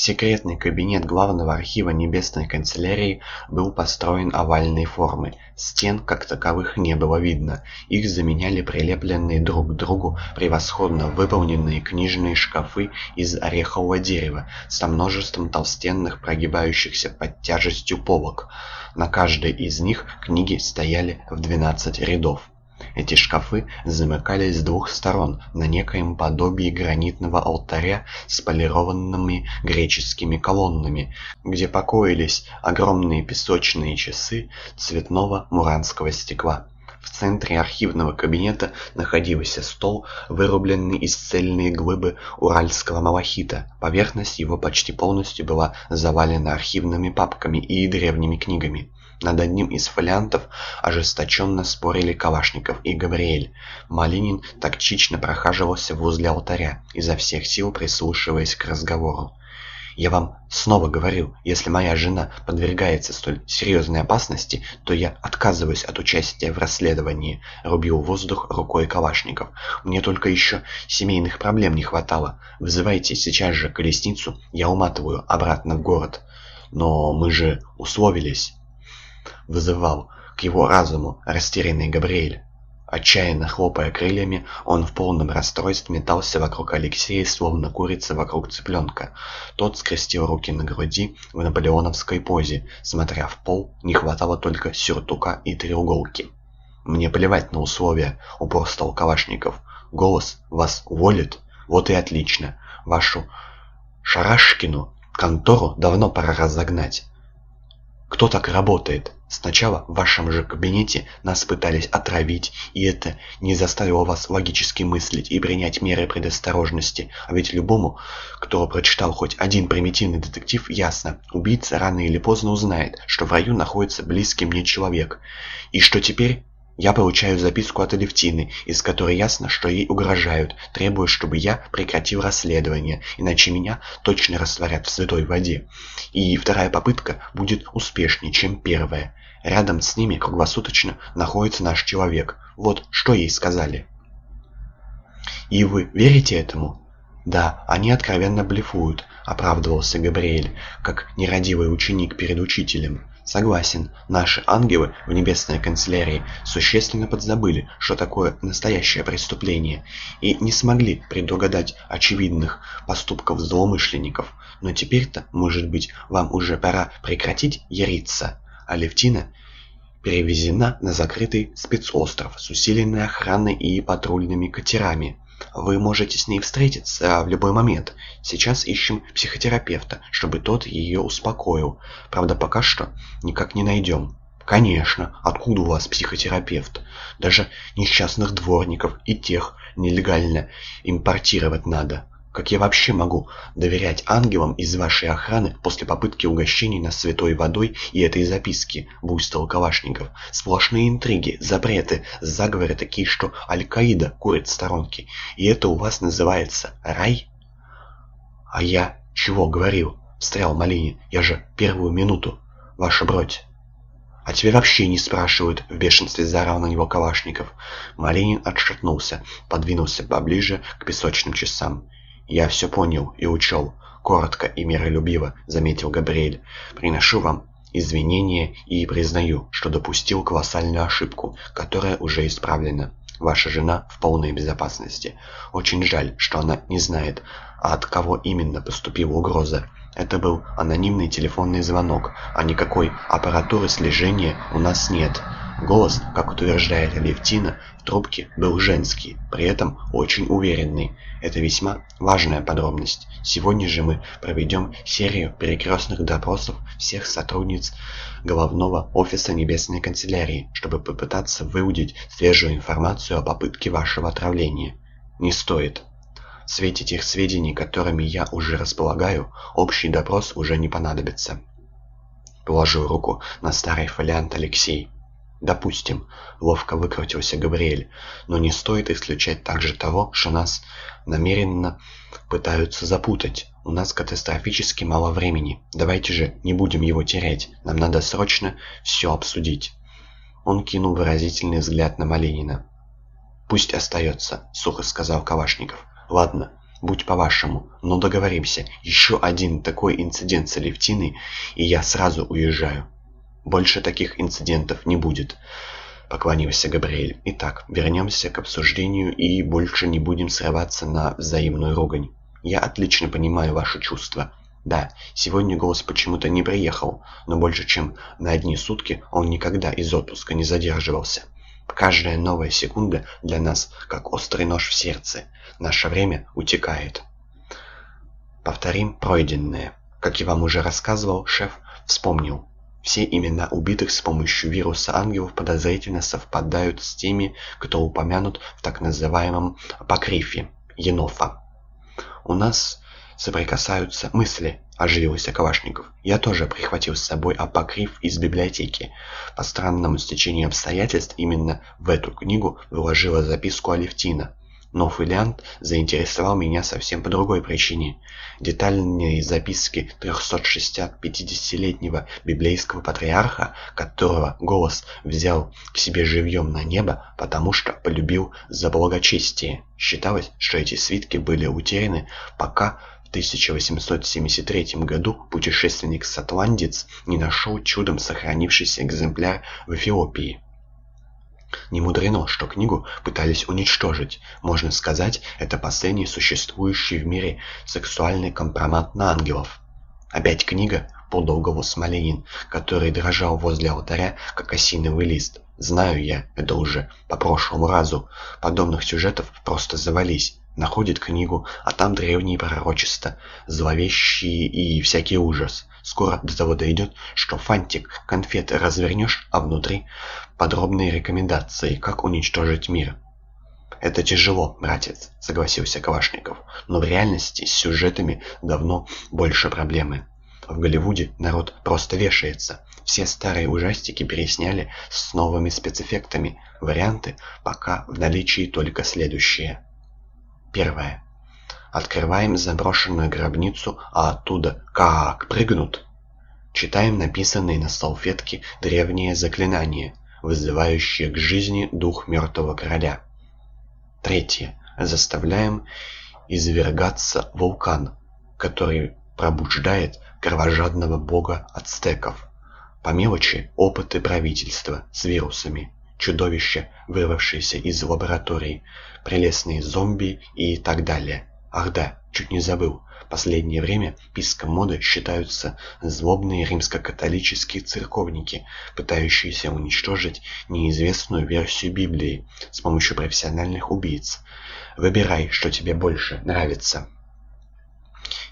Секретный кабинет главного архива Небесной канцелярии был построен овальной формы. Стен, как таковых, не было видно. Их заменяли прилепленные друг к другу превосходно выполненные книжные шкафы из орехового дерева со множеством толстенных прогибающихся под тяжестью полок. На каждой из них книги стояли в 12 рядов. Эти шкафы замыкались с двух сторон на некоем подобии гранитного алтаря с полированными греческими колоннами, где покоились огромные песочные часы цветного муранского стекла. В центре архивного кабинета находился стол, вырубленный из цельной глыбы уральского малахита. Поверхность его почти полностью была завалена архивными папками и древними книгами. Над одним из фолиантов ожесточенно спорили Калашников и Габриэль. Малинин тактично прохаживался возле алтаря, изо всех сил прислушиваясь к разговору. «Я вам снова говорю, если моя жена подвергается столь серьезной опасности, то я отказываюсь от участия в расследовании», — рубил воздух рукой Калашников. «Мне только еще семейных проблем не хватало. Вызывайте сейчас же колесницу, я уматываю обратно в город». «Но мы же условились» вызывал к его разуму растерянный Габриэль. Отчаянно хлопая крыльями, он в полном расстройстве метался вокруг Алексея, словно курица вокруг цыпленка. Тот скрестил руки на груди в наполеоновской позе, смотря в пол, не хватало только сюртука и треуголки. «Мне плевать на условия», — упорствовал Калашников. «Голос вас уволит? Вот и отлично. Вашу Шарашкину контору давно пора разогнать. Кто так работает? Сначала в вашем же кабинете нас пытались отравить, и это не заставило вас логически мыслить и принять меры предосторожности. А ведь любому, кто прочитал хоть один примитивный детектив, ясно, убийца рано или поздно узнает, что в раю находится близкий мне человек. И что теперь? Я получаю записку от Алевтины, из которой ясно, что ей угрожают, требуя, чтобы я прекратил расследование, иначе меня точно растворят в святой воде. И вторая попытка будет успешнее, чем первая. Рядом с ними круглосуточно находится наш человек. Вот что ей сказали. И вы верите этому? Да, они откровенно блефуют, оправдывался Габриэль, как нерадивый ученик перед учителем. Согласен, наши ангелы в небесной канцелярии существенно подзабыли, что такое настоящее преступление, и не смогли предугадать очевидных поступков злоумышленников. Но теперь-то, может быть, вам уже пора прекратить яриться. А перевезена на закрытый спецостров с усиленной охраной и патрульными катерами. Вы можете с ней встретиться в любой момент. Сейчас ищем психотерапевта, чтобы тот ее успокоил. Правда, пока что никак не найдем. Конечно, откуда у вас психотерапевт? Даже несчастных дворников и тех нелегально импортировать надо. Как я вообще могу доверять ангелам из вашей охраны после попытки угощений нас святой водой и этой записки, буйствовал Калашников. Сплошные интриги, запреты, заговоры такие, что Аль-Каида курит в сторонке. И это у вас называется рай? А я чего говорил? Встрял Малинин. Я же первую минуту. Ваша бродь. «А тебя вообще не спрашивают!» — в бешенстве заорал на него Калашников. Малинин отшатнулся, подвинулся поближе к песочным часам. «Я все понял и учел», — коротко и миролюбиво заметил Габриэль. «Приношу вам извинения и признаю, что допустил колоссальную ошибку, которая уже исправлена. Ваша жена в полной безопасности. Очень жаль, что она не знает, от кого именно поступила угроза. Это был анонимный телефонный звонок, а никакой аппаратуры слежения у нас нет. Голос, как утверждает Левтина, в трубке был женский, при этом очень уверенный. Это весьма важная подробность. Сегодня же мы проведем серию перекрестных допросов всех сотрудниц Головного офиса Небесной канцелярии, чтобы попытаться выудить свежую информацию о попытке вашего отравления. Не стоит. В свете тех сведений, которыми я уже располагаю, общий допрос уже не понадобится. Положил руку на старый фолиант Алексей. «Допустим», — ловко выкрутился Габриэль, «но не стоит исключать также того, что нас намеренно пытаются запутать. У нас катастрофически мало времени. Давайте же не будем его терять. Нам надо срочно все обсудить». Он кинул выразительный взгляд на Малинина. «Пусть остается», — сухо сказал Кавашников. «Ладно, Будь по-вашему, но договоримся. Еще один такой инцидент с Алевтиной, и я сразу уезжаю. Больше таких инцидентов не будет. Поклонился Габриэль. Итак, вернемся к обсуждению и больше не будем срываться на взаимную ругань. Я отлично понимаю ваши чувства. Да, сегодня голос почему-то не приехал, но больше чем на одни сутки он никогда из отпуска не задерживался. Каждая новая секунда для нас как острый нож в сердце. Наше время утекает. Повторим пройденное. Как я вам уже рассказывал, шеф вспомнил. Все имена убитых с помощью вируса ангелов подозрительно совпадают с теми, кто упомянут в так называемом апокрифе Енофа. У нас соприкасаются мысли, оживился Кавашников. Я тоже прихватил с собой апокриф из библиотеки. По странному стечению обстоятельств именно в эту книгу выложила записку Алевтина. Но фолиант заинтересовал меня совсем по другой причине. Детальные записки 360-50-летнего библейского патриарха, которого голос взял к себе живьем на небо, потому что полюбил за благочестие. Считалось, что эти свитки были утеряны, пока в 1873 году путешественник-сотландец не нашел чудом сохранившийся экземпляр в Эфиопии. Не мудрено, что книгу пытались уничтожить. Можно сказать, это последний существующий в мире сексуальный компромат на ангелов. «Опять книга?» — подал голос Малинин, который дрожал возле алтаря, как осиновый лист. «Знаю я, это уже по прошлому разу. Подобных сюжетов просто завались. Находит книгу, а там древние пророчества, зловещие и всякий ужас. Скоро до того дойдет, что фантик конфеты развернешь, а внутри подробные рекомендации, как уничтожить мир. «Это тяжело, братец», — согласился Калашников. «Но в реальности с сюжетами давно больше проблемы. В Голливуде народ просто вешается. Все старые ужастики пересняли с новыми спецэффектами. Варианты пока в наличии только следующие. Первое. Открываем заброшенную гробницу, а оттуда как прыгнут. Читаем написанные на салфетке древние заклинания, вызывающие к жизни дух мертвого короля. Третье. Заставляем извергаться вулкан, который пробуждает кровожадного бога ацтеков. По мелочи опыты правительства с вирусами чудовища, вырвавшиеся из лабораторий, прелестные зомби и так далее. Ах да, чуть не забыл. Последнее время писком моды считаются злобные римско-католические церковники, пытающиеся уничтожить неизвестную версию Библии с помощью профессиональных убийц. Выбирай, что тебе больше нравится.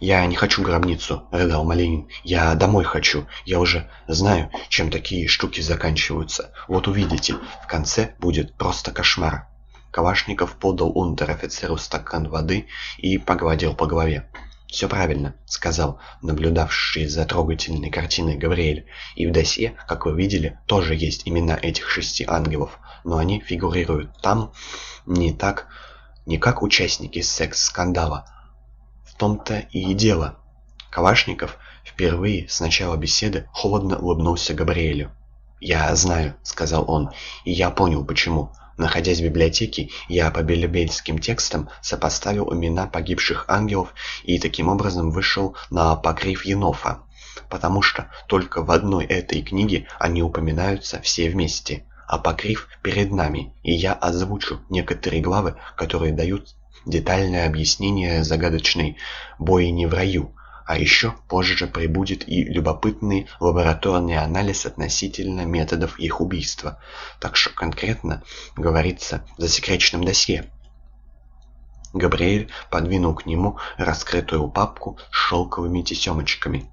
«Я не хочу гробницу», — рыдал Малинин. «Я домой хочу. Я уже знаю, чем такие штуки заканчиваются. Вот увидите, в конце будет просто кошмар». Калашников подал унтер-офицеру стакан воды и погладил по голове. «Все правильно», — сказал наблюдавший за трогательной картиной Гавриэль. «И в досье, как вы видели, тоже есть имена этих шести ангелов, но они фигурируют там не так, не как участники секс-скандала, в том-то и дело. Калашников впервые с начала беседы холодно улыбнулся Габриэлю. «Я знаю», — сказал он, — «и я понял, почему. Находясь в библиотеке, я по белебельским текстам сопоставил имена погибших ангелов и таким образом вышел на покрив Енофа, потому что только в одной этой книге они упоминаются все вместе. Апокриф перед нами, и я озвучу некоторые главы, которые дают детальное объяснение загадочной бойни в раю, а еще позже прибудет и любопытный лабораторный анализ относительно методов их убийства. Так что конкретно говорится в засекреченном досье. Габриэль подвинул к нему раскрытую папку с шелковыми тесемочками.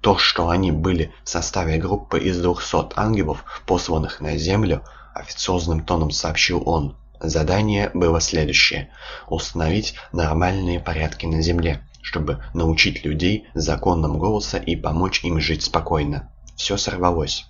То, что они были в составе группы из двухсот ангелов, посланных на Землю, официозным тоном сообщил он. Задание было следующее – установить нормальные порядки на Земле, чтобы научить людей законам голоса и помочь им жить спокойно. Все сорвалось.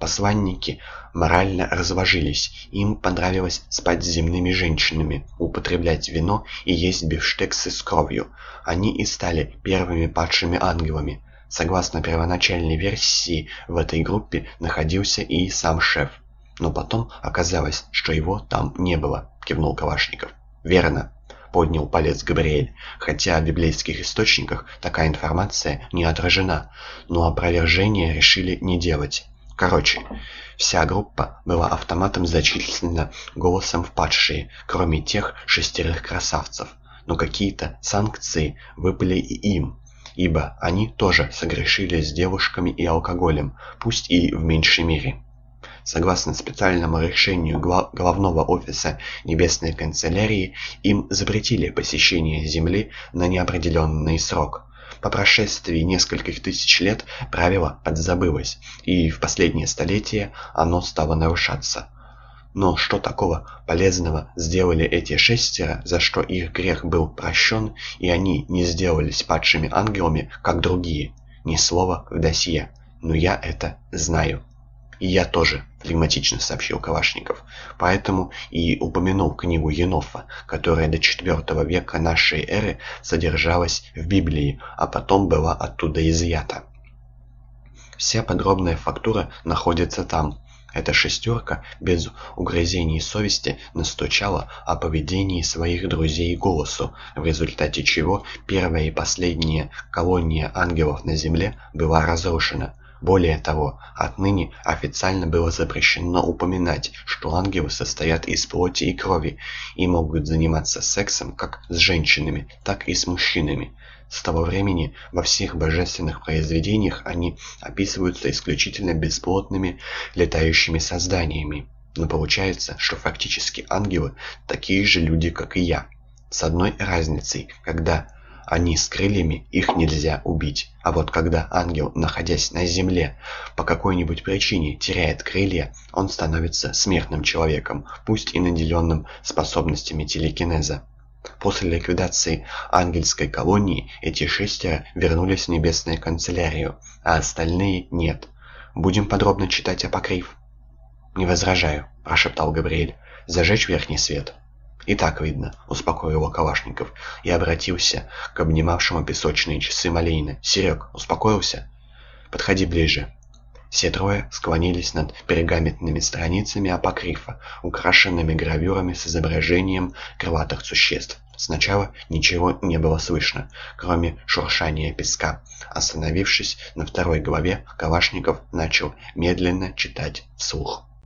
Посланники морально разложились, им понравилось спать с земными женщинами, употреблять вино и есть бифштексы с кровью. Они и стали первыми падшими ангелами. Согласно первоначальной версии, в этой группе находился и сам шеф. Но потом оказалось, что его там не было, кивнул Калашников. Верно. — поднял палец Габриэль, хотя в библейских источниках такая информация не отражена, но опровержение решили не делать. Короче, вся группа была автоматом зачислена голосом в падшие, кроме тех шестерых красавцев. Но какие-то санкции выпали и им, ибо они тоже согрешили с девушками и алкоголем, пусть и в меньшей мере. Согласно специальному решению Главного офиса Небесной канцелярии, им запретили посещение Земли на неопределенный срок. По прошествии нескольких тысяч лет правило подзабылось, и в последнее столетие оно стало нарушаться. Но что такого полезного сделали эти шестеро, за что их грех был прощен, и они не сделались падшими ангелами, как другие? Ни слова в досье. Но я это знаю. «И я тоже», — флегматично сообщил Калашников. «Поэтому и упомянул книгу Енофа, которая до IV века нашей эры содержалась в Библии, а потом была оттуда изъята. Вся подробная фактура находится там». Эта шестерка без угрызений совести настучала о поведении своих друзей голосу, в результате чего первая и последняя колония ангелов на земле была разрушена. Более того, отныне официально было запрещено упоминать, что ангелы состоят из плоти и крови и могут заниматься сексом как с женщинами, так и с мужчинами. С того времени во всех божественных произведениях они описываются исключительно бесплотными летающими созданиями. Но получается, что фактически ангелы такие же люди, как и я. С одной разницей, когда они с крыльями, их нельзя убить. А вот когда ангел, находясь на земле, по какой-нибудь причине теряет крылья, он становится смертным человеком, пусть и наделенным способностями телекинеза. После ликвидации ангельской колонии эти шестеро вернулись в небесную канцелярию, а остальные нет. Будем подробно читать апокриф? «Не возражаю», – прошептал Габриэль. «Зажечь верхний свет». «И так видно», — успокоил его Калашников и обратился к обнимавшему песочные часы Малейна. «Серег, успокоился? Подходи ближе». Все трое склонились над пергаментными страницами апокрифа, украшенными гравюрами с изображением крылатых существ. Сначала ничего не было слышно, кроме шуршания песка. Остановившись на второй главе, Калашников начал медленно читать вслух.